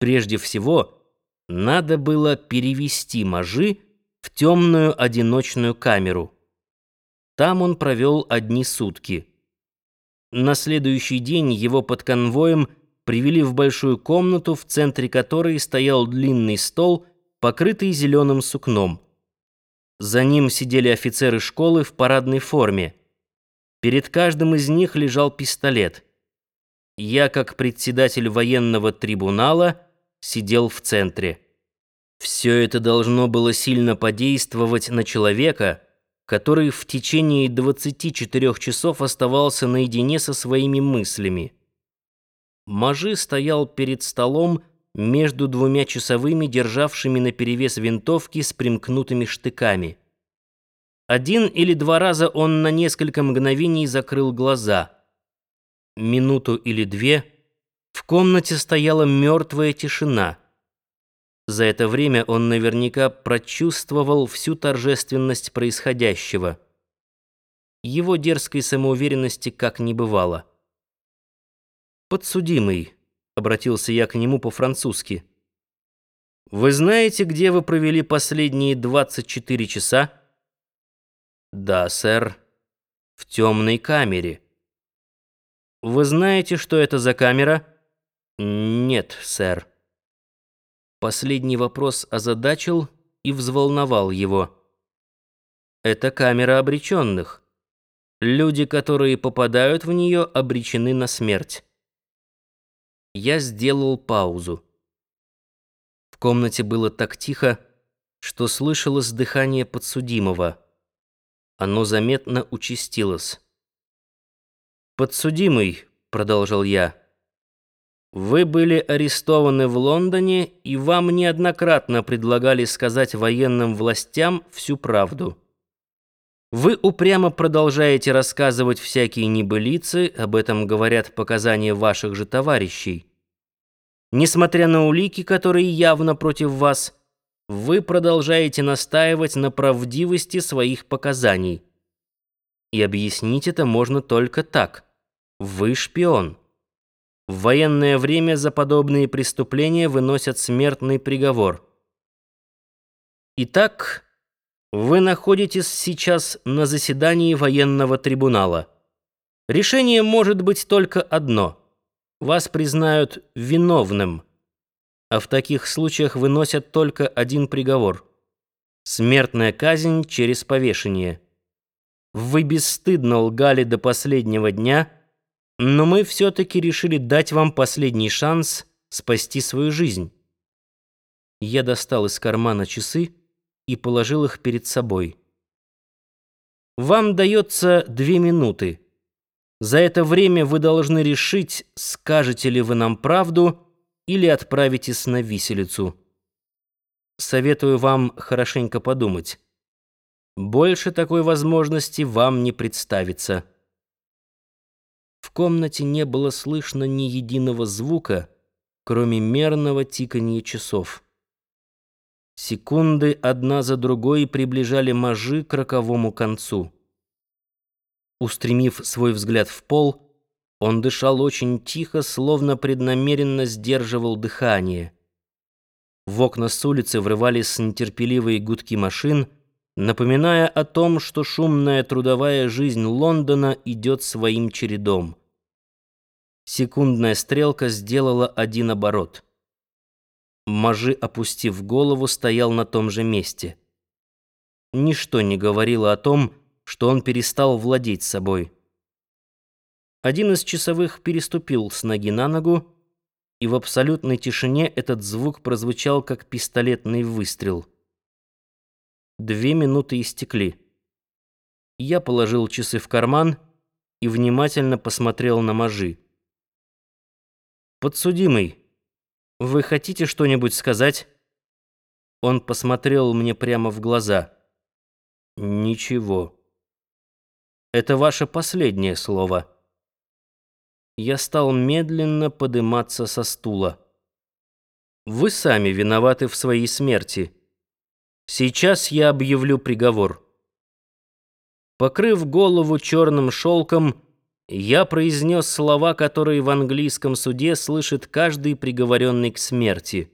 Прежде всего, надо было перевести Мажи в темную одиночную камеру. Там он провел одни сутки. На следующий день его под конвоем привели в большую комнату, в центре которой стоял длинный стол, покрытый зеленым сукном. За ним сидели офицеры школы в парадной форме. Перед каждым из них лежал пистолет. Я, как председатель военного трибунала, сидел в центре. Все это должно было сильно подействовать на человека, который в течение 24 часов оставался наедине со своими мыслями. Мажи стоял перед столом между двумя часовыми, державшими наперевес винтовки с примкнутыми штыками. Один или два раза он на несколько мгновений закрыл глаза. Минуту или две комнате стояла мертвая тишина. За это время он наверняка прочувствовал всю торжественность происходящего. Его дерзкой самоуверенности как не бывало. «Подсудимый», — обратился я к нему по-французски, — «вы знаете, где вы провели последние 24 часа?» «Да, сэр, в темной камере». «Вы знаете, что это за камера?» «Нет, сэр». Последний вопрос озадачил и взволновал его. Это камера обреченных. Люди, которые попадают в нее, обречены на смерть. Я сделал паузу. В комнате было так тихо, что слышалось дыхание подсудимого. Оно заметно участилось. «Подсудимый», — продолжал я, — вы были арестованы в Лондоне, и вам неоднократно предлагали сказать военным властям всю правду. Вы упрямо продолжаете рассказывать всякие небылицы, об этом говорят показания ваших же товарищей. Несмотря на улики, которые явно против вас, вы продолжаете настаивать на правдивости своих показаний. И объяснить это можно только так. Вы шпион. В военное время за подобные преступления выносят смертный приговор. Итак, вы находитесь сейчас на заседании военного трибунала. Решение может быть только одно. Вас признают виновным. А в таких случаях выносят только один приговор. Смертная казнь через повешение. Вы бесстыдно лгали до последнего дня – но мы все-таки решили дать вам последний шанс спасти свою жизнь. Я достал из кармана часы и положил их перед собой. Вам дается две минуты. За это время вы должны решить, скажете ли вы нам правду или отправитесь на виселицу. Советую вам хорошенько подумать. Больше такой возможности вам не представится. В комнате не было слышно ни единого звука, кроме мерного тиканья часов. Секунды одна за другой приближали Мажи к роковому концу. Устремив свой взгляд в пол, он дышал очень тихо, словно преднамеренно сдерживал дыхание. В окна с улицы врывались нетерпеливые гудки машин, напоминая о том, что шумная трудовая жизнь Лондона идет своим чередом. Секундная стрелка сделала один оборот. Мажи, опустив голову, стоял на том же месте. Ничто не говорило о том, что он перестал владеть собой. Один из часовых переступил с ноги на ногу, и в абсолютной тишине этот звук прозвучал как пистолетный выстрел. Две минуты истекли. Я положил часы в карман и внимательно посмотрел на Мажи. «Подсудимый, вы хотите что-нибудь сказать?» Он посмотрел мне прямо в глаза. «Ничего. Это ваше последнее слово». Я стал медленно подниматься со стула. «Вы сами виноваты в своей смерти. Сейчас я объявлю приговор». Покрыв голову черным шелком, Я произнес слова, которые в английском суде слышит каждый приговоренный к смерти.